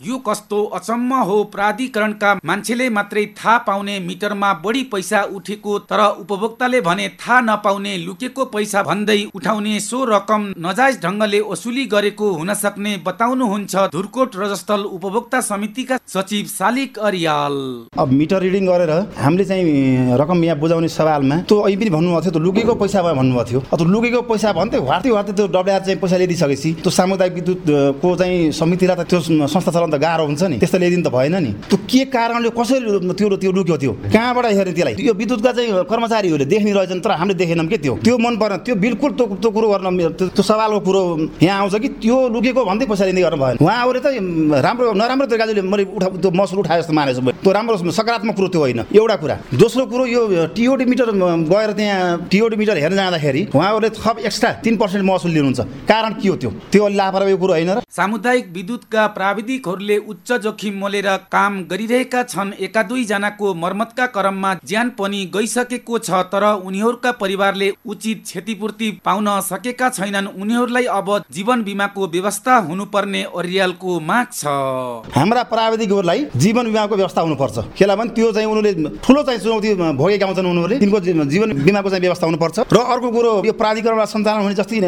यो कस्तो अचम्म हो प्राधिकरणका मान्छेले मात्रै थाहा पाउने मिटरमा बढी पैसा उठेको तर उपभोक्ताले भने थाहा नपाउने लुकेको पैसा भन्दै उठाउने सो रकम नजायज ढङ्गले वसुली गरेको हुन सक्ने बताउनुहुन्छ धुरकोट रजस्थल उपभोक्ता समितिका सचिव सालिक अरियाल। अब मिटर रिडिङ गरेर हामीले चाहिँ रकम यहाँ बुझाउने सवालमा त्यो अहिले पनि भन्नुभएको थियो लुकेको पैसा भयो भन्नुभएको थियो। त्यो लुकेको पैसा भन्थ्यो वार्ते वार्ते त्यो डब्लुआर चाहिँ पैसा ल्याइदिइसकेपछि त्यो सामुदायिक विद्युतको चाहिँ समितिलाई त त्यो संस्था त गाह्रो हुन्छ नि। त्यस्तो ल्याइदिनु त भएन नि। त्यो के कारणले कसरी त्यो त्यो लुक्यो त्यो? कहाँबाट हेर्ने त्यसलाई? त्यो विद्युतका चाहिँ कर्मचारीहरूले देख्ने रहेछन् तर हामीले देखेनौँ कि त्यो? त्यो मन परेन। त्यो बिल्कुल त्यो त्यो कुरो गर्न त्यो सवालको कुरो यहाँ आउँछ कि त्यो लुकेको भन्दै पैसा लिँदै गर्नु भएन। उहाँहरूले त राम्रो नराम्रो तरिकाले मैले उठा त्यो महसुल उठाए जस्तो मानेछु त्यो राम्रो सकारात्मक कुरो त्यो होइन। एउटा कुरा। दोस्रो कुरो यो टिओडी मिटर गएर त्यहाँ टिओडी मिटर हेर्न जाँदाखेरि उहाँहरूले थप एक्स्ट्रा तिन पर्सेन्ट महसुल लिनुहुन्छ। कारण के हो त्यो? त्यो लापरवाही कुरो होइन र। सामुदायिक विद्युतका प्राविधिकहरूले उच्च जोखिम मोलेर काम गरिरहेका छन्। एका दुईजनाको मर्मतका क्रममा ज्यान पनि गइसकेको छ तर उनीहरूका परिवारले उचित क्षतिपूर्ति पाउन सकेका छैनन्। उनीहरूलाई अब जीवन बिमाको व्यवस्था हुनुपर्ने अरियालको माग छ। हाम्रा प्राविधिकहरूलाई जीवन बिमाको व्यवस्था हुनुपर्छ। किनभने त्यो चाहिँ उनीहरूले ठुलो चाहिँ चुनौती भोगेका हुन्छन् उनीहरूले। तिनको जीवन बिमाको चाहिँ व्यवस्था हुनुपर्छ। र अर्को कुरो यो प्राधिकरणबाट सञ्चालन हुने जस्तै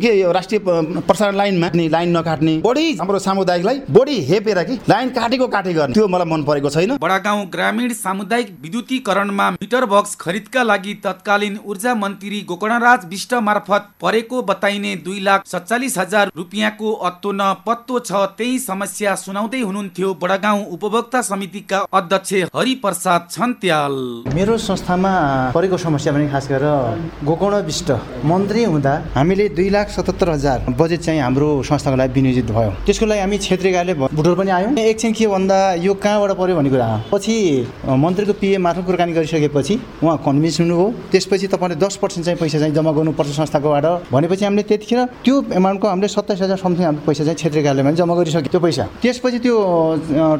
के राष्ट्रिय प्रसारण लाइनमा लाइन नकाट्ने बढी हाम्रो सामुदायिकलाई बढी हेपेर कि लाइन काटेको काटे गर्ने। त्यो मलाई मन परेको छैन। बडागाउँ ग्रामीण सामुदायिक विद्युतीकरणमा मिटर बक्स खरिदका लागि तत्कालीन ऊर्जा मन्त्री गोकर्णराज विष्ट मार्फत परेको बताइने दुई लाख सत्तालिस हजार रुपियाँको अत्तो न पत्तो छ त्यही समस्या सुनाउँदै हुनुहुन्थ्यो बडागाउँ उपभोक्ता समितिका अध्यक्ष हरिप्रसाद छन्त्याल। मेरो संस्थामा परेको समस्या पनि खास गरेर गोकर्ण विष्ट मन्त्री हुँदा हामीले दुई लाख सतहत्तर हजार बजेट चाहिँ हाम्रो संस्थाको लागि विनियोजित भयो। त्यसको लागि हामी क्षेत्रीय बुटोल पनि आयौँ। एकछिन के भन्दा यो कहाँबाट पऱ्यो भन्ने कुरा। पछि मन्त्रीको पिए मार्फत कुराकानी गरिसकेपछि उहाँ कन्भिन्स हुनुभयो त्यसपछि तपाईँले दस पर्सेन्ट चाहिँ पैसा चाहिँ जम्मा गर्नुपर्छ संस्थाकोबाट। भनेपछि हामीले त्यतिखेर त्यो एमाउन्टको हामीले सत्ताइस हजार समथिङ हाम्रो पैसा चाहिँ क्षेत्रीय कार्यालयमा जम्मा गरिसक्यो त्यो पैसा। त्यसपछि त्यो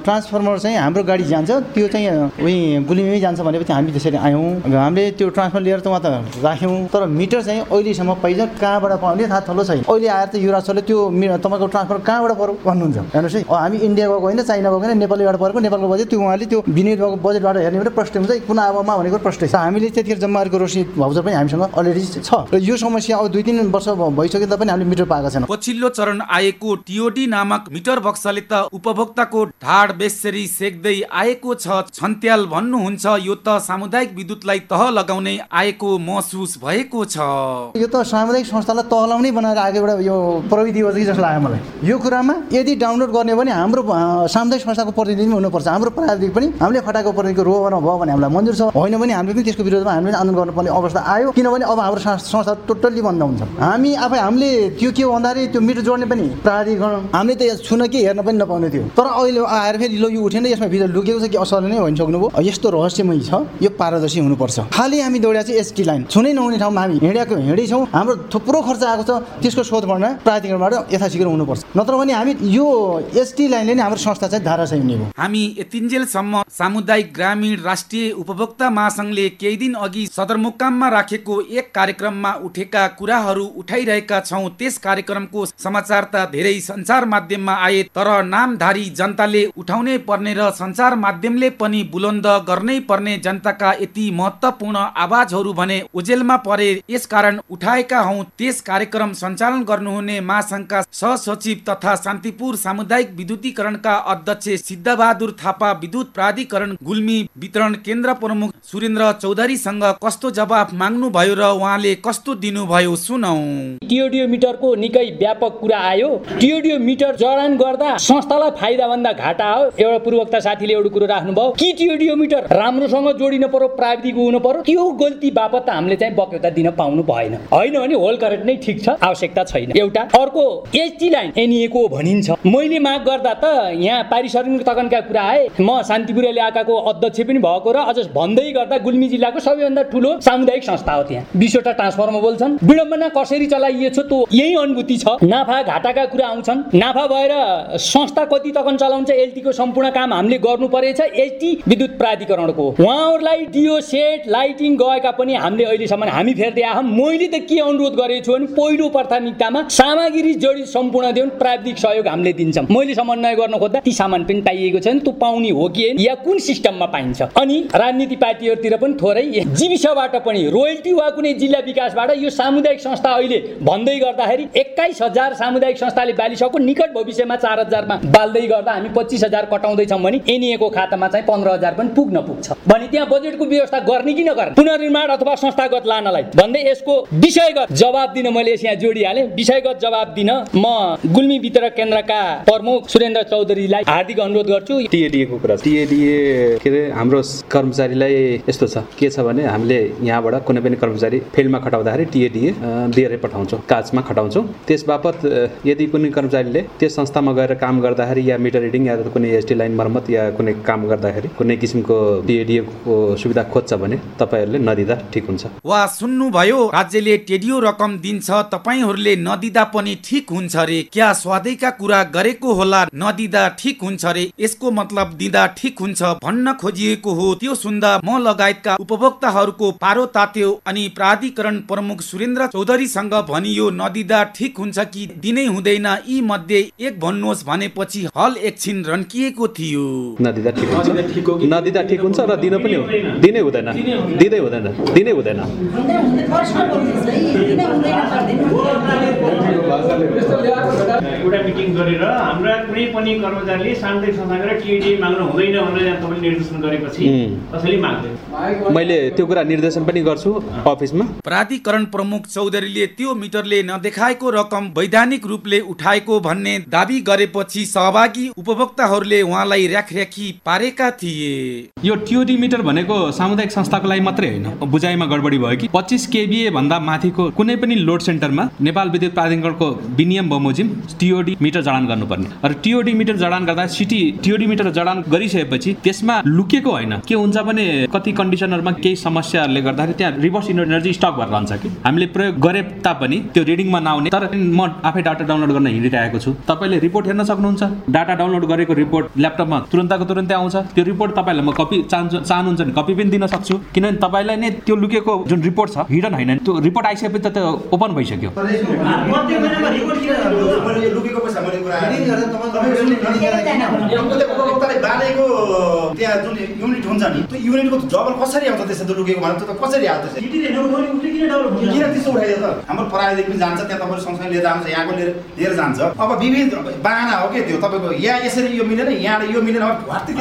ट्रान्सफर्मर चाहिँ हाम्रो गाडी जान्छ। त्यो चाहिँ उही गुलिमै जान्छ भनेपछि हामी त्यसरी आयौँ। हामीले त्यो ट्रान्सफर लिएर त उहाँ त राख्यौँ। तर मिटर चाहिँ अहिलेसम्म पैसा कहाँबाट पाउने थाहा थलो छैन। अहिले आएर त युवराजले त्यो तपाईँको ट्रान्सफर कहाँबाट पऱ्यो भन्नुहुन्छ। हेर्नुहोस् है। हामी इन्डिया गएको होइन चाइना गएको होइन नेपालीबाट परेको नेपालको बजेट त्यो उहाँले त्यो विनियोज भएको बजेटबाट हेर्ने भने प्रश्न हुन्छ कुन आवमा भनेको प्रश्न छ। हामीले त्यतिखेर जम्मा गरेको रोसी भाउचर पनि हामीसँग अलरेडी छ। र यो समस्या अब दुई तिन वर्ष भइसके तापनि हामीले मिटर पाएको छैन। पछिल्लो चरण आएको टिओडी नामक मिटर बक्सले त उपभोक्ताको ढाड बेसरी सेक्दै आएको छ। छन्त्याल भन्नुहुन्छ यो त सामुदायिक विद्युतलाई तह लगाउने आएको महसुस भएको छ। यो त सामुदायिक संस्थालाई तहलाउने बनाएर आएको एउटा यो प्रविधि हो कि जस्तो लाग्यो मलाई। यो कुरामा यदि डाउनलोड गर्ने भने हाम्रो सामुदायिक संस्थाको प्रतिनिधि पनि हुनुपर्छ। हाम्रो प्राविधिक पनि हामीले खटाएको प्रतिनिधिको रोहरमा भयो भने हामीलाई मन्जुर छ। होइन भने हामीले पनि त्यसको विरोधमा हामीले आन्दोलन गर्नुपर्ने अवस्था आयो। किनभने अब हाम्रो संस्था टोटल्ली बन्द हुन्छ। हामी आफै हामीले त्यो के भन्दाखेरि त्यो मिटर जोड्ने पनि प्राधिकरण। हामीले त छुन के हेर्न पनि नपाउने थियो। तर अहिले आएर फेरि लो यो उठेन यसमा भित्र लुकेको छ कि असल नै भनिसक्नुभयो यस्तो रहस्यमय छ यो पारदर्शी हुनुपर्छ। खालि हामी दौड्या चाहिँ एसटी लाइन। छुनै नहुने ठाउँमा हामी हिँडेको हिँडेछौँ। हाम्रो थुप्रो खर्च आएको छ। त्यसको शोध गर्न प्राधिकरणबाट यथाशीघ्र हुनुपर्छ। नत्र भने हामी यो एसटी लाइनले नै हाम्रो संस्था चाहिँ धारा हुने हामी यतिन्जेलसम्म सामुदायिक ग्रामीण राष्ट्रिय उपभोक्ता महासङ्घले केही दिन अघि सदरमुकाममा राखेको एक कार्यक्रममा उठेका कुराहरू उठाइरहेका छौँ। त्यस कार्यक्रमको समाचार त धेरै सञ्चार माध्यममा आए तर नामधारी जनताले उठाउनै पर्ने र सञ्चार माध्यमले पनि बुलन्द गर्नै पर्ने जनताका यति महत्वपूर्ण आवाजहरू भने ओजेलमा परे। यसकारण उठाएका हौ। त्यस कार्यक्रम सञ्चालन गर्नुहुने महासङ्घका सहसचिव तथा शान्तिपुर सामुदायिक विद्युतीकरणका अध्यक्ष सिद्धबहादुर थापा विद्युत प्राधिकरण गुल्मी वितरण केन्द्र प्रमुख सुरेन्द्र चौधरीसँग कस्तो जवाब माग्नु भयो र उहाँले कस्तो दिनुभयो सुनौ। टिओडियो मिटरको निकै व्यापक कुरा आयो। टिओडियो मिटर जडान गर्दा संस्थालाई फाइदा भन्दा घाटा हो। एउटा पूर्वक्ता साथीले एउटा कुरो राख्नुभयो कि टिओडियो मिटर राम्रोसँग जोडिनु पर्यो प्राविधिक हुनु पर्यो त्यो गल्ती बापत हामीले चाहिँ बक्यौता दिन पाउनु भएन। होइन भने होल करेन्ट नै ठिक छ आवश्यकता छैन। एउटा अर्को एचटी लाइन एनिएको भनिन्छ। मैले माग गर्दा त यहाँ पारिश्रमिक तकनका कुरा आए म शान्तिपुर इलाकाको अध्यक्ष पनि भएको र अझ भन्दै गर्दा गुल्मी जिल्लाको सबैभन्दा ठुलो सामुदायिक संस्था हो त्यहाँ। बिसवटा ट्रान्सफर्मर बोल्छन्। विडम्बना कसरी चलाइएछ त्यो यही अनुभूति छ। नाफा घाटाका कुरा आउँछन्। नाफा भएर संस्था कति तकन चलाउँछ एलटीको सम्पूर्ण काम हामीले गर्नु परेछ एचटी विद्युत प्राधिकरणको। उहाँहरूलाई डिओ सेट लाइटिङ गएका पनि हामीले अहिलेसम्म हामी फेर्दै आएँ मैले त के अनुरोध गरेको छु भने पहिलो प्राथमिकतामा सामग्री जडित सम्पूर्ण देऊ प्राविधिक सहयोग हामीले दिन्छौँ। मैले समन्वय गर्न खोज्दा ती सामान पनि पाइएको छैन त्यो पाउने हो कि या कुन सिस्टममा पाइन्छ? अनि राजनीति पार्टीहरूतिर पनि थोरै जीविसबाट पनि रोयल्टी वा कुनै जिल्ला विकासबाट यो सामुदायिक संस्था अहिले भन्दै गर्दाखेरि एक्काइस हजार सामुदायिक संस्थाले बालिसकेको निकट भविष्यमा चार हजारमा बाल्दै गर्दा हामी पच्चिस हजार कटाउँदैछौँ भने एनइएको खातामा चाहिँ पन्ध्र हजार पनि पुग्न पुग्छ। भने त्यहाँ बजेटको व्यवस्था गर्ने कि नगर्ने? पुनर्निर्माण अथवा संस्थागत लानलाई? भन्दै यसको विषयगत जवाब दिन मैले यहाँ जोडिहालेँ। विषयगत जवाब दिन म गुल्मी वितरक केन्द्रका प्रमुख सुरेन्द्र चौधरीलाई हार्दिक अनुरोध गर्छु टिएडिएको कुरा टिएडिए के अरे हाम्रो कर्मचारीलाई यस्तो छ। के छ भने हामीले यहाँबाट कुनै पनि कर्मचारी फिल्डमा खटाउँदाखेरि टिएडिए दिएरै पठाउँछौँ काजमा खटाउँछौँ। त्यस बापत यदि कुनै कर्मचारीले त्यस संस्थामा गएर काम गर्दाखेरि या मिटर रिडिङ या कुनै एसटी लाइन मर्मत या कुनै काम गर्दाखेरि कुनै किसिमको टिएडिएको सुविधा खोज्छ भने तपाईँहरूले नदिँदा ठिक हुन्छ। वा सुन्नुभयो राज्यले टेडियो रकम दिन्छ तपाईँहरूले नदिँदा पनि ठिक हुन्छ रे। क्या स्वादैका कुरा गरेको होला? नदिँदा ठिक हुन्छ रे। यसको मतलब दिँदा ठिक हुन्छ भन्न खोजिएको हो। त्यो सुन्दा म लगायतका उपभोक्ताहरूको पारो तात्यो अनि प्राधिकरण प्रमुख सुरेन्द्र चौधरीसँग भनियो नदिँदा ठिक हुन्छ कि दिनै हुँदैन यी मध्ये एक भन्नुहोस् भनेपछि हल एकछिन रन्किएको थियो। नदिँदा ठिक हुन्छ। नदिँदा ठिक हुन्छ र दिन पनि हो- दिनै हुँदैन। दिँदै हुँदैन। दिनै हुँदैन। एउटा मिटिङ गरेर हाम्रा कुनै पनि कर्मचारीले सामुदायिक संस्थाबाट टिएडी माग्नु हुँदैन भनेर तपाईँले निर्देशन गरेपछि. कसैले माग्दैन मैले त्यो कुरा निर्देशन पनि गर्छु अफिसमा। प्राधिकरण प्रमुख चौधरीले त्यो मिटरले नदेखाएको रकम वैधानिक रूपले उठाएको भन्ने दावी गरेपछि सहभागी उपभोक्ताहरूले उहाँलाई र्याखर्याखी पारेका थिए। यो टिओडी मिटर भनेको सामुदायिक संस्थाको लागि मात्रै होइन। बुझाइमा गडबडी भयो कि? पच्चिस केबिए भन्दा माथिको कुनै पनि लोड सेन्टरमा नेपाल विद्युत प्राधिकरणको विनियम बमोजिम टिओडी मिटर जडान गर्नुपर्ने। र टिओडी मिटर जडान गर्दा सिटी टिओडी मिटर जडान गरिसकेपछि त्यसमा लुकेको होइन। के हुन्छ भने कति कन्डिसनहरूमा केही समस्याहरूले गर्दाखेरि त्यहाँ रिभर्स इनर्जी स्टक भएर रहन्छ कि। हामीले प्रयोग गरे तापनि त्यो रिडिङमा नआउने। तर म आफै डाटा डाउनलोड गर्न हिँडिरहेको छु। तपाईँले रिपोर्ट हेर्न सक्नुहुन्छ। डाटा डाउनलोड गरेको रिपोर्ट ल्यापटपमा तुरन्तको तुरन्तै आउँछ। त्यो रिपोर्ट तपाईँलाई म कपी चाहन्छु चाहनुहुन्छ भने कपी पनि दिन सक्छु। किनभने तपाईँलाई नै त्यो लुकेको जुन रिपोर्ट छ हिडन होइन त्यो रिपोर्ट आइसकेपछि त त्यो ओपन भइसक्यो। प्रत्येक महिनामा रिपोर्ट किन मैले लुकेको पैसा मैले कुरा उपभोक्ताले बालेको त्यहाँ जुन युनिट हुन्छ नि त्यो युनिटको जबल कसरी आउँछ त्यसो त लुकेको भने त कसरी आउँछ किन त्यस्तो उठाइदियो त हाम्रो प्राविधिक पनि जान्छ त्यहाँ तपाईँहरू सँगसँगै लिएर जान्छ यहाँको लिएर लिएर जान्छ अब विविध बाहना हो कि त्यो तपाईँको यहाँ यसरी यो मिलेन यहाँबाट यो मिलेन अब घट्ती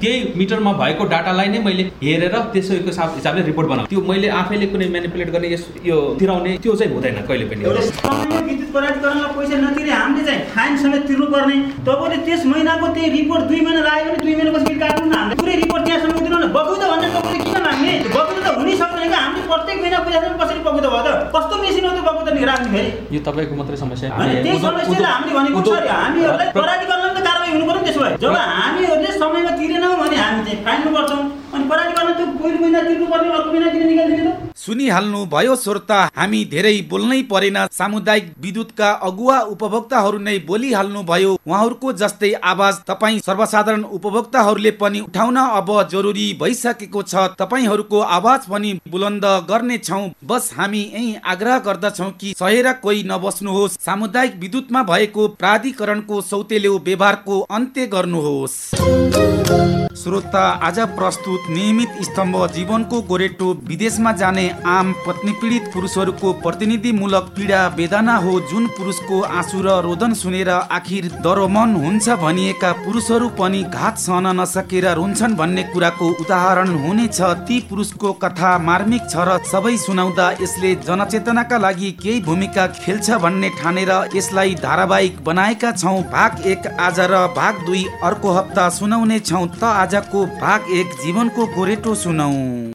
त्यही मिटरमा भएको डाटालाई नै मैले हेरेर त्यसैको हिसाब हिसाबले रिपोर्ट बनाऊ त्यो मैले आफैले कुनै मेनिपुलेट गर्ने यस यो तिराउने त्यो चाहिँ हुँदैन कहिले पनि। विद्युत प्राधिकरणलाई पैसा नतिरे हामीले चाहिँ फाइन समेत तिर्नुपर्ने। तपाईँले त्यस महिनाको त्यही रिपोर्ट दुई महिना लाग्यो भने दुई महिनापछि काट्नु न हामीले। पुरै रिपोर्ट त्यहाँसम्म दिनु न। बगौँदा भन्ने तपाईँले किन माग्ने? बगौँदा त हुनै सक्दैन क्या। हामीले प्रत्येक महिना पैसा कसरी बगौँदा भयो त? कस्तो मेसिन हो त्यो बगौँदा नि राख्ने फेरि? यो तपाईँको मात्रै समस्या। हामीले भनेको हामीहरूलाई त कारवाही हुनु पर्यो त्यसो भए। जब हामीहरूले समयमा तिरेनौँ भने हामी चाहिँ फाइन पर्छौँ अनि प्राधिकरण त्यो पहिलो महिना तिर्नुपर्ने अर्को महिना किन निकालिदिने त। सुनिहाल्नु भयो श्रोता हामी धेरै बोल्नै परेन। सामुदायिक विद्युतका अगुवा उपभोक्ताहरू नै बोलिहाल्नु भयो उहाँहरूको जस्तै आवाज तपाईँ सर्वसाधारण उपभोक्ताहरूले पनि उठाउन अब जरुरी भइसकेको छ। तपाईँहरूको आवाज पनि बुलन्द गर्नेछौँ बस हामी यही आग्रह गर्दछौँ कि सहेर कोही नबस्नुहोस्। सामुदायिक विद्युतमा भएको प्राधिकरणको सौतेल्यो व्यवहारको अन्त्य गर्नुहोस्। श्रोता आज प्रस्तुत नियमित स्तम्भ जीवनको गोरेटो विदेशमा जाने आम पत्नी पीडित पुरुषहरूको प्रतिनिधिमूलक पीडा वेदना हो। जुन पुरुषको आँसु र रोदन सुनेर आखिर दरोमन हुन्छ भनिएका पुरुषहरू पनि घात सहन नसकेर रुन्छन् भन्ने कुराको उदाहरण हुनेछ। ती पुरुषको कथा मार्मिक छ र सबै सुनाउँदा यसले जनचेतनाका लागि केही भूमिका खेल्छ भन्ने ठानेर यसलाई धारावाहिक बनाएका छौँ। भाग एक आज र भाग दुई अर्को हप्ता सुनाउने छौँ। त आजको भाग एक जीवनको गोरेटो सुनौ।